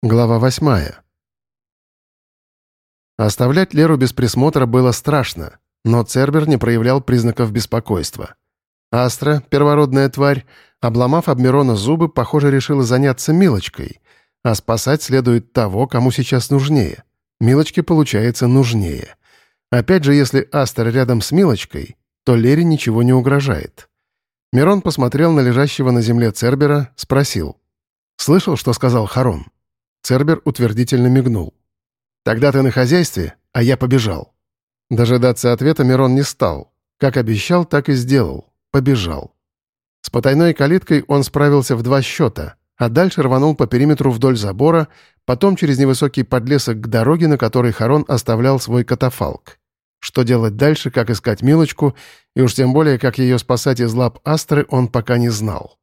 Глава восьмая. Оставлять Леру без присмотра было страшно, но Цербер не проявлял признаков беспокойства. Астра, первородная тварь, обломав об Мирона зубы, похоже, решила заняться Милочкой, а спасать следует того, кому сейчас нужнее. Милочке, получается, нужнее. Опять же, если Астра рядом с Милочкой, то Лере ничего не угрожает. Мирон посмотрел на лежащего на земле Цербера, спросил. «Слышал, что сказал Харон?» Цербер утвердительно мигнул. «Тогда ты на хозяйстве, а я побежал». Дожидаться ответа Мирон не стал. Как обещал, так и сделал. Побежал. С потайной калиткой он справился в два счета, а дальше рванул по периметру вдоль забора, потом через невысокий подлесок к дороге, на которой Харон оставлял свой катафалк. Что делать дальше, как искать Милочку, и уж тем более, как ее спасать из лап Астры, он пока не знал.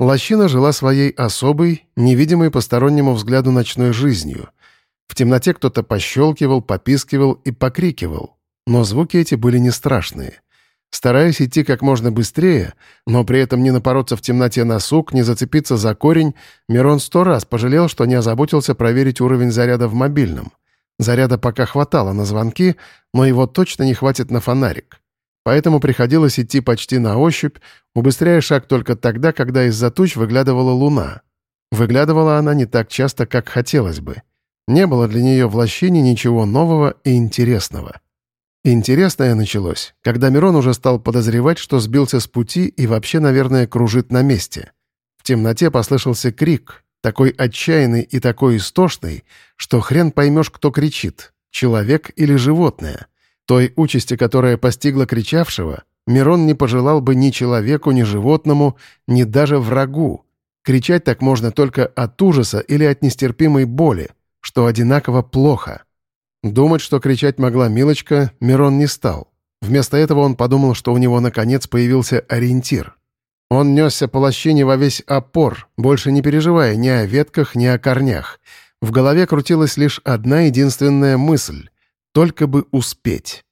Лощина жила своей особой, невидимой постороннему взгляду ночной жизнью. В темноте кто-то пощелкивал, попискивал и покрикивал, но звуки эти были не страшные. Стараясь идти как можно быстрее, но при этом не напороться в темноте на сук, не зацепиться за корень, Мирон сто раз пожалел, что не озаботился проверить уровень заряда в мобильном. Заряда пока хватало на звонки, но его точно не хватит на фонарик. Поэтому приходилось идти почти на ощупь, убыстряя шаг только тогда, когда из-за туч выглядывала луна. Выглядывала она не так часто, как хотелось бы. Не было для нее в лощине ничего нового и интересного. Интересное началось, когда Мирон уже стал подозревать, что сбился с пути и вообще, наверное, кружит на месте. В темноте послышался крик, такой отчаянный и такой истошный, что хрен поймешь, кто кричит — человек или животное. Той участи, которая постигла кричавшего, Мирон не пожелал бы ни человеку, ни животному, ни даже врагу. Кричать так можно только от ужаса или от нестерпимой боли, что одинаково плохо. Думать, что кричать могла Милочка, Мирон не стал. Вместо этого он подумал, что у него наконец появился ориентир. Он несся по лощине во весь опор, больше не переживая ни о ветках, ни о корнях. В голове крутилась лишь одна единственная мысль только бы успеть.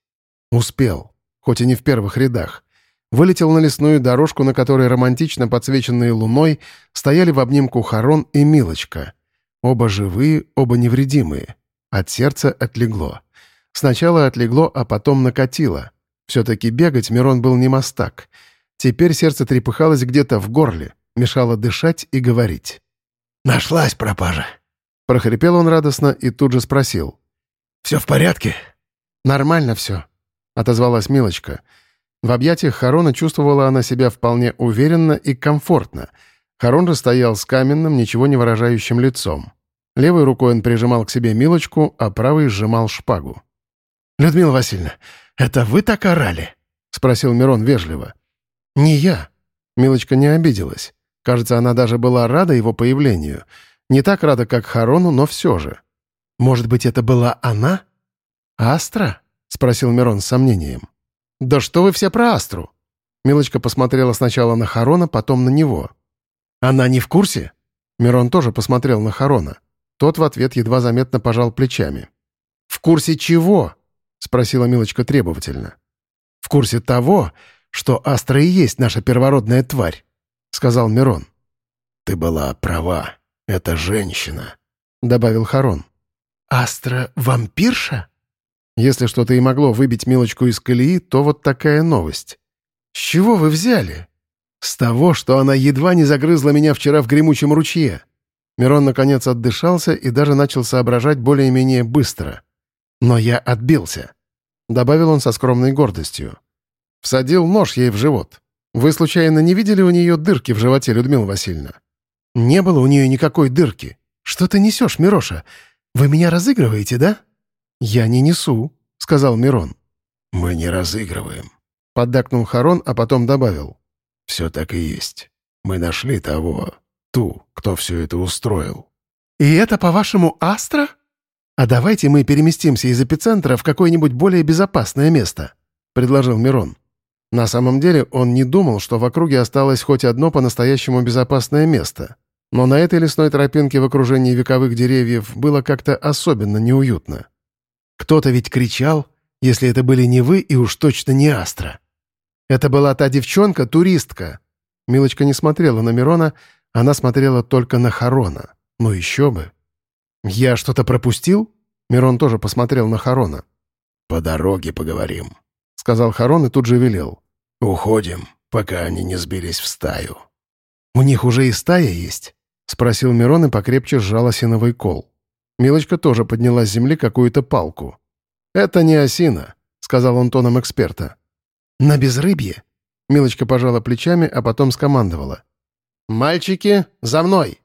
Успел, хоть и не в первых рядах. Вылетел на лесную дорожку, на которой романтично подсвеченные луной стояли в обнимку Харон и Милочка. Оба живые, оба невредимые. От сердца отлегло. Сначала отлегло, а потом накатило. Все-таки бегать Мирон был не мастак. Теперь сердце трепыхалось где-то в горле, мешало дышать и говорить. «Нашлась пропажа!» Прохрипел он радостно и тут же спросил. «Все в порядке?» «Нормально все», — отозвалась Милочка. В объятиях Харона чувствовала она себя вполне уверенно и комфортно. Харон же стоял с каменным, ничего не выражающим лицом. Левой рукой он прижимал к себе Милочку, а правой сжимал шпагу. «Людмила Васильевна, это вы так орали?» — спросил Мирон вежливо. «Не я». Милочка не обиделась. Кажется, она даже была рада его появлению. Не так рада, как Харону, но все же. Может быть, это была она? Астра? спросил Мирон с сомнением. Да что вы все про Астру? Милочка посмотрела сначала на Харона, потом на него. Она не в курсе? Мирон тоже посмотрел на Харона. Тот в ответ едва заметно пожал плечами. «В курсе чего?» — спросила Милочка требовательно. «В курсе того, что Астра и есть наша первородная тварь», — сказал Мирон. «Ты была права. Это женщина», — добавил Харон. «Астра-вампирша?» Если что-то и могло выбить Милочку из колеи, то вот такая новость. «С чего вы взяли?» «С того, что она едва не загрызла меня вчера в гремучем ручье». Мирон, наконец, отдышался и даже начал соображать более-менее быстро. «Но я отбился», — добавил он со скромной гордостью. Всадил нож ей в живот. Вы, случайно, не видели у нее дырки в животе, Людмила Васильевна? «Не было у нее никакой дырки. Что ты несешь, Мироша? «Вы меня разыгрываете, да?» «Я не несу», — сказал Мирон. «Мы не разыгрываем», — поддакнул Харон, а потом добавил. «Все так и есть. Мы нашли того, ту, кто все это устроил». «И это, по-вашему, Астра? А давайте мы переместимся из эпицентра в какое-нибудь более безопасное место», — предложил Мирон. На самом деле он не думал, что в округе осталось хоть одно по-настоящему безопасное место — но на этой лесной тропинке в окружении вековых деревьев было как-то особенно неуютно. «Кто-то ведь кричал, если это были не вы и уж точно не Астра. Это была та девчонка-туристка». Милочка не смотрела на Мирона, она смотрела только на Харона. Ну еще бы, «Я что-то пропустил?» Мирон тоже посмотрел на Харона. «По дороге поговорим», — сказал Харон и тут же велел. «Уходим, пока они не сбились в стаю». «У них уже и стая есть?» — спросил Мирон и покрепче сжал осиновый кол. Милочка тоже подняла с земли какую-то палку. «Это не осина», — сказал он тоном эксперта. «На безрыбье?» Милочка пожала плечами, а потом скомандовала. «Мальчики, за мной!»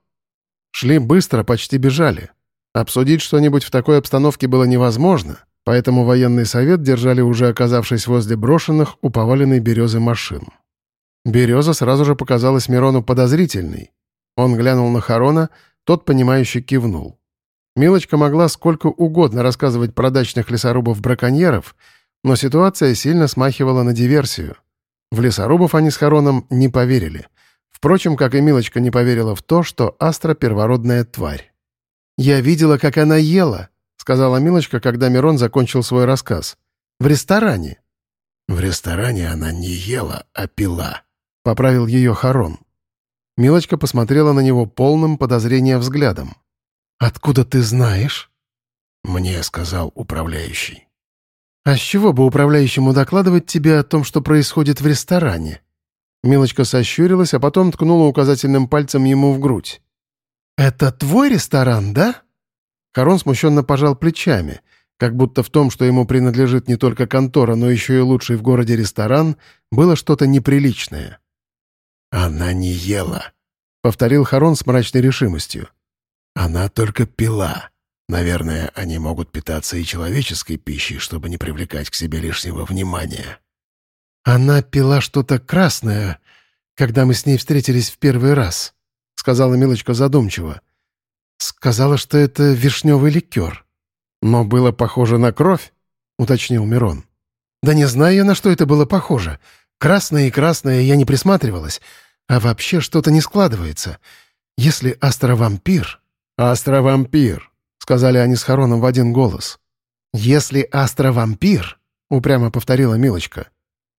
Шли быстро, почти бежали. Обсудить что-нибудь в такой обстановке было невозможно, поэтому военный совет держали уже оказавшись возле брошенных у поваленной березы машин. Береза сразу же показалась Мирону подозрительной. Он глянул на Харона, тот, понимающе кивнул. Милочка могла сколько угодно рассказывать про дачных лесорубов-браконьеров, но ситуация сильно смахивала на диверсию. В лесорубов они с Хароном не поверили. Впрочем, как и Милочка не поверила в то, что Астра — первородная тварь. «Я видела, как она ела», — сказала Милочка, когда Мирон закончил свой рассказ. «В ресторане». «В ресторане она не ела, а пила», — поправил ее Харон. Милочка посмотрела на него полным подозрения взглядом. «Откуда ты знаешь?» «Мне сказал управляющий». «А с чего бы управляющему докладывать тебе о том, что происходит в ресторане?» Милочка сощурилась, а потом ткнула указательным пальцем ему в грудь. «Это твой ресторан, да?» Харон смущенно пожал плечами, как будто в том, что ему принадлежит не только контора, но еще и лучший в городе ресторан, было что-то неприличное. «Она не ела», — повторил Харон с мрачной решимостью. «Она только пила. Наверное, они могут питаться и человеческой пищей, чтобы не привлекать к себе лишнего внимания». «Она пила что-то красное, когда мы с ней встретились в первый раз», — сказала Милочка задумчиво. «Сказала, что это вишневый ликер». «Но было похоже на кровь», — уточнил Мирон. «Да не знаю я, на что это было похоже. Красное и красное я не присматривалась. А вообще что-то не складывается. Если астровампир...» «Астровампир», — сказали они с Хароном в один голос. «Если астровампир», — упрямо повторила Милочка,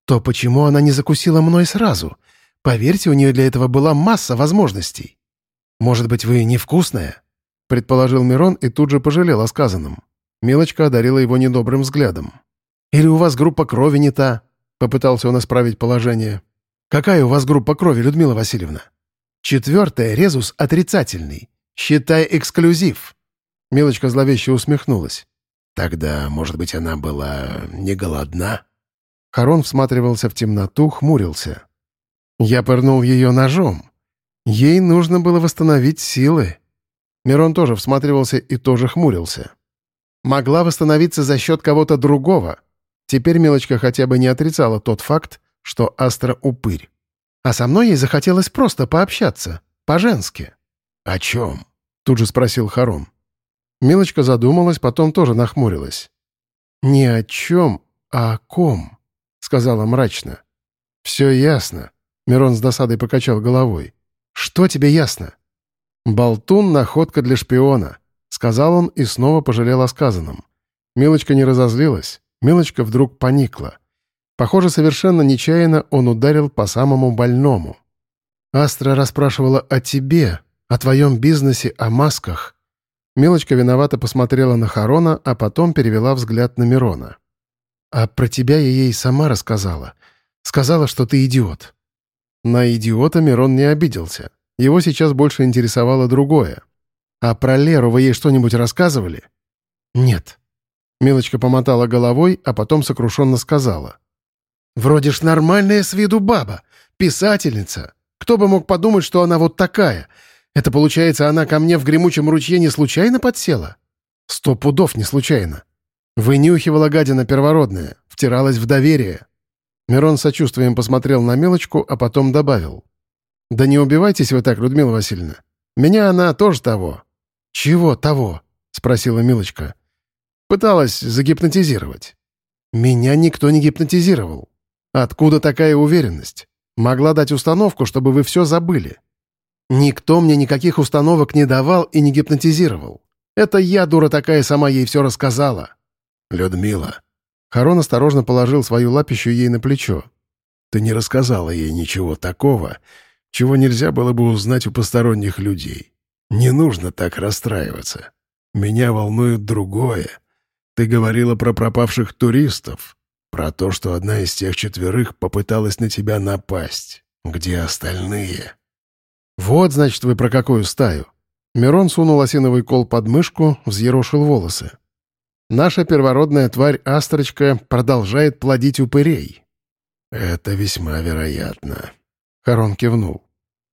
то почему она не закусила мной сразу? Поверьте, у нее для этого была масса возможностей. Может быть, вы невкусная?» — предположил Мирон и тут же пожалел о сказанном. Милочка одарила его недобрым взглядом. «Или у вас группа крови не та?» — попытался он исправить положение. «Какая у вас группа крови, Людмила Васильевна?» «Четвертая, резус отрицательный. Считай эксклюзив». Милочка зловеще усмехнулась. «Тогда, может быть, она была не голодна?» Харон всматривался в темноту, хмурился. Я пырнул ее ножом. Ей нужно было восстановить силы. Мирон тоже всматривался и тоже хмурился. Могла восстановиться за счет кого-то другого. Теперь Милочка хотя бы не отрицала тот факт, что Астра — упырь. А со мной ей захотелось просто пообщаться, по-женски. «О чем?» — тут же спросил Харон. Милочка задумалась, потом тоже нахмурилась. «Не о чем, а о ком», — сказала мрачно. «Все ясно. Мирон с досадой покачал головой. «Что тебе ясно?» «Болтун — находка для шпиона», — сказал он и снова пожалел о сказанном. Милочка не разозлилась. Милочка вдруг поникла. Похоже, совершенно нечаянно он ударил по самому больному. «Астра расспрашивала о тебе, о твоем бизнесе, о масках». Милочка виновато посмотрела на Харона, а потом перевела взгляд на Мирона. «А про тебя я ей сама рассказала. Сказала, что ты идиот. На идиота Мирон не обиделся. Его сейчас больше интересовало другое. «А про Леру вы ей что-нибудь рассказывали?» «Нет». Милочка помотала головой, а потом сокрушенно сказала. «Вроде ж нормальная с виду баба, писательница. Кто бы мог подумать, что она вот такая? Это, получается, она ко мне в гремучем ручье не случайно подсела?» «Сто пудов не случайно. Вынюхивала гадина первородная, втиралась в доверие. Мирон сочувствием посмотрел на мелочку, а потом добавил. «Да не убивайтесь вы так, Людмила Васильевна. Меня она тоже того». «Чего того?» — спросила Милочка. «Пыталась загипнотизировать». «Меня никто не гипнотизировал. Откуда такая уверенность? Могла дать установку, чтобы вы все забыли. Никто мне никаких установок не давал и не гипнотизировал. Это я, дура такая, сама ей все рассказала». «Людмила, Харон осторожно положил свою лапищу ей на плечо. «Ты не рассказала ей ничего такого, чего нельзя было бы узнать у посторонних людей. Не нужно так расстраиваться. Меня волнует другое. Ты говорила про пропавших туристов, про то, что одна из тех четверых попыталась на тебя напасть. Где остальные?» «Вот, значит, вы про какую стаю?» Мирон сунул осиновый кол под мышку, взъерошил волосы. «Наша первородная тварь Астрочка продолжает плодить упырей». «Это весьма вероятно», — Харон кивнул.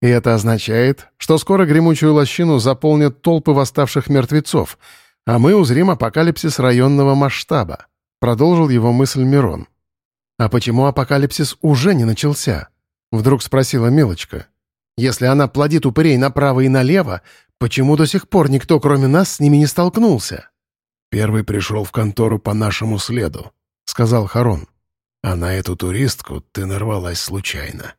«И это означает, что скоро гремучую лощину заполнят толпы восставших мертвецов, а мы узрим апокалипсис районного масштаба», — продолжил его мысль Мирон. «А почему апокалипсис уже не начался?» — вдруг спросила Милочка. «Если она плодит упырей направо и налево, Почему до сих пор никто, кроме нас, с ними не столкнулся?» «Первый пришел в контору по нашему следу», — сказал Харон. «А на эту туристку ты нарвалась случайно».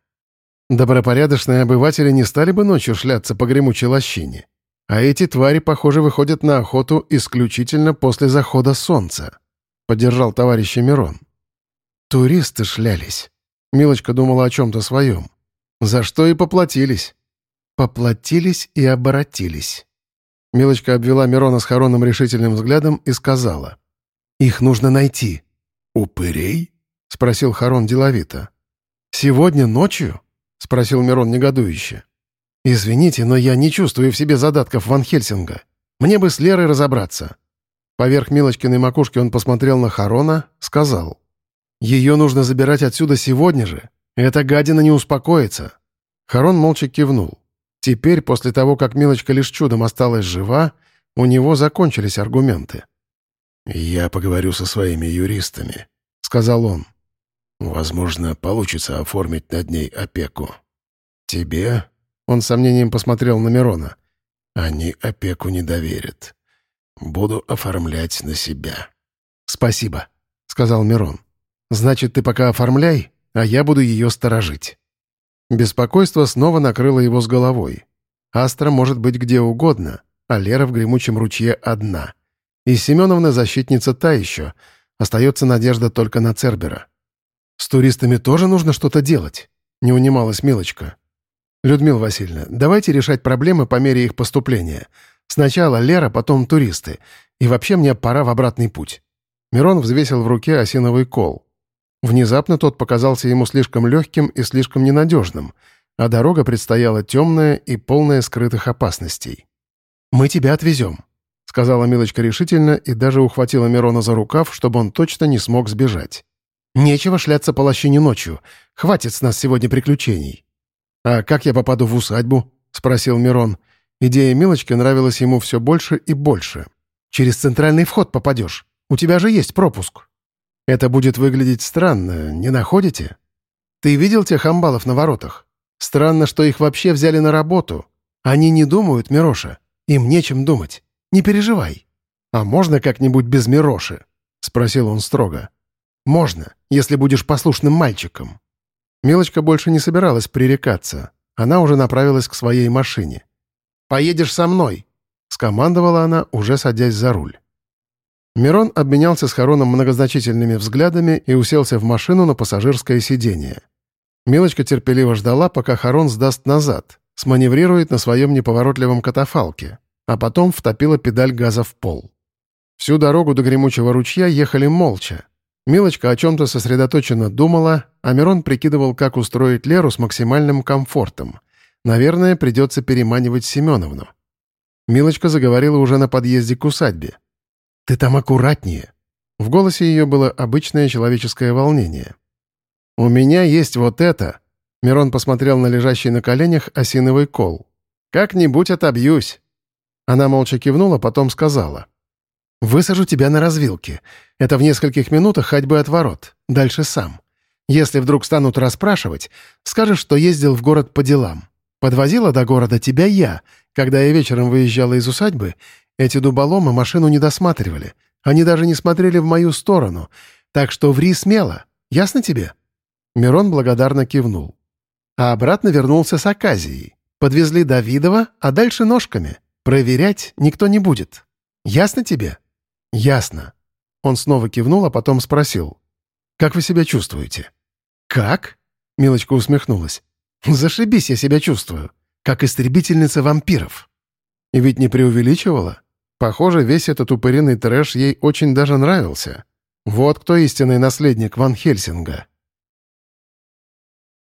Добропорядочные обыватели не стали бы ночью шляться по гремучей лощине. А эти твари, похоже, выходят на охоту исключительно после захода солнца», — поддержал товарища Мирон. «Туристы шлялись». Милочка думала о чем-то своем. «За что и поплатились». Поплатились и оборотились. Милочка обвела Мирона с Хароном решительным взглядом и сказала. «Их нужно найти». «Упырей?» — спросил Харон деловито. «Сегодня ночью?» — спросил Мирон негодующе. «Извините, но я не чувствую в себе задатков Ван Хельсинга. Мне бы с Лерой разобраться». Поверх Милочкиной макушки он посмотрел на Харона, сказал. «Ее нужно забирать отсюда сегодня же. Эта гадина не успокоится». Харон молча кивнул. Теперь, после того, как Милочка лишь чудом осталась жива, у него закончились аргументы. «Я поговорю со своими юристами», — сказал он. «Возможно, получится оформить над ней опеку. Тебе...» — он с сомнением посмотрел на Мирона. «Они опеку не доверят. Буду оформлять на себя». «Спасибо», — сказал Мирон. «Значит, ты пока оформляй, а я буду ее сторожить». Беспокойство снова накрыло его с головой. Астра может быть где угодно, а Лера в гремучем ручье одна. И Семеновна защитница та еще. Остается надежда только на Цербера. «С туристами тоже нужно что-то делать», — не унималась Милочка. «Людмила Васильевна, давайте решать проблемы по мере их поступления. Сначала Лера, потом туристы. И вообще мне пора в обратный путь». Мирон взвесил в руке осиновый кол. Внезапно тот показался ему слишком легким и слишком ненадежным, а дорога предстояла темная и полная скрытых опасностей. «Мы тебя отвезем», — сказала Милочка решительно и даже ухватила Мирона за рукав, чтобы он точно не смог сбежать. «Нечего шляться по лощине ночью. Хватит с нас сегодня приключений». «А как я попаду в усадьбу?» — спросил Мирон. Идея Милочки нравилась ему все больше и больше. «Через центральный вход попадешь. У тебя же есть пропуск». Это будет выглядеть странно, не находите? Ты видел тех амбалов на воротах? Странно, что их вообще взяли на работу. Они не думают, Мироша. Им нечем думать. Не переживай. А можно как-нибудь без Мироши? Спросил он строго. Можно, если будешь послушным мальчиком. Милочка больше не собиралась пререкаться. Она уже направилась к своей машине. «Поедешь со мной», — скомандовала она, уже садясь за руль. Мирон обменялся с Хароном многозначительными взглядами и уселся в машину на пассажирское сиденье. Милочка терпеливо ждала, пока Харон сдаст назад, сманеврирует на своем неповоротливом катафалке, а потом втопила педаль газа в пол. Всю дорогу до гремучего ручья ехали молча. Милочка о чем-то сосредоточенно думала, а Мирон прикидывал, как устроить Леру с максимальным комфортом. Наверное, придется переманивать Семеновну. Милочка заговорила уже на подъезде к усадьбе. «Ты там аккуратнее». В голосе ее было обычное человеческое волнение. «У меня есть вот это». Мирон посмотрел на лежащий на коленях осиновый кол. «Как-нибудь отобьюсь». Она молча кивнула, потом сказала. «Высажу тебя на развилке. Это в нескольких минутах ходьбы от ворот. Дальше сам. Если вдруг станут расспрашивать, скажешь, что ездил в город по делам. Подвозила до города тебя я, когда я вечером выезжала из усадьбы эти дуболомы машину не досматривали. Они даже не смотрели в мою сторону. Так что ври смело. Ясно тебе?» Мирон благодарно кивнул. А обратно вернулся с Аказией. Подвезли Давидова, а дальше ножками. Проверять никто не будет. Ясно тебе? Ясно. Он снова кивнул, а потом спросил. «Как вы себя чувствуете?» «Как?» — Милочка усмехнулась. «Зашибись я себя чувствую. Как истребительница вампиров». И ведь не преувеличивала. Похоже, весь этот упыриный трэш ей очень даже нравился. Вот кто истинный наследник Ван Хельсинга.